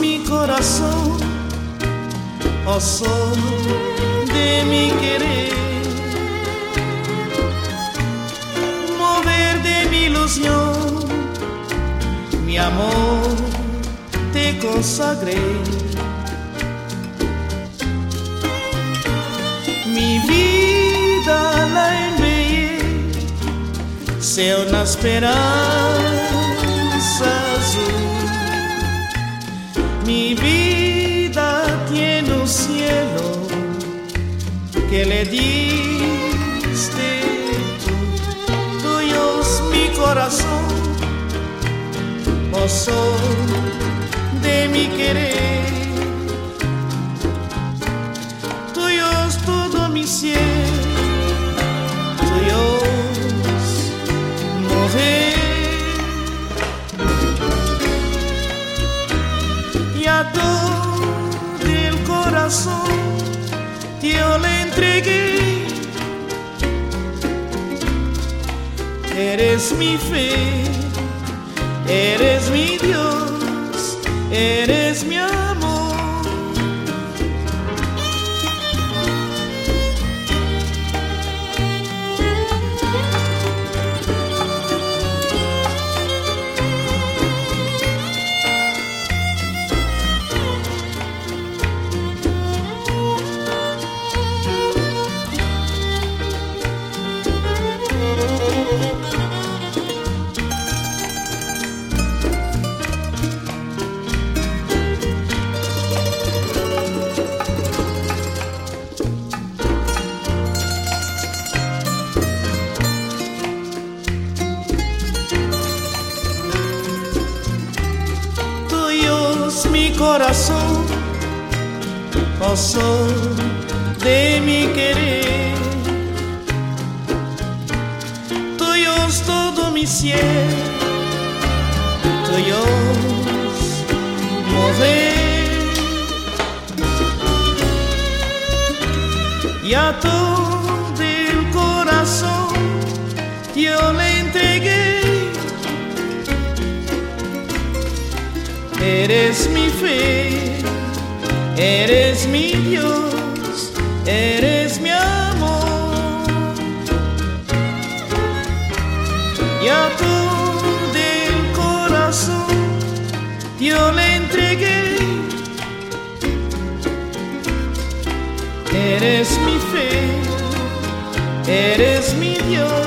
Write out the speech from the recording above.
Mi corazón, oh sol de mi querer. Mi amor te consagré. Mi vida la envié, sea una esperanza azul. Mi vida tiene un cielo que le diste tú. Tuyo es mi corazón, sol de mi querer. Tuyo es todo mi cielo, tuyo es mujer. y a todo el corazón yo le entregué. Eres mi fe, mi corazón, sol de mi querer. Tuyo es todo mi cielo, tuyo es mover. Y a todo el corazón yo le entregué. Eres mi fe, eres mi Dios, eres mi amor. Y a todo el corazón yo le entregué. Eres mi fe, eres mi Dios,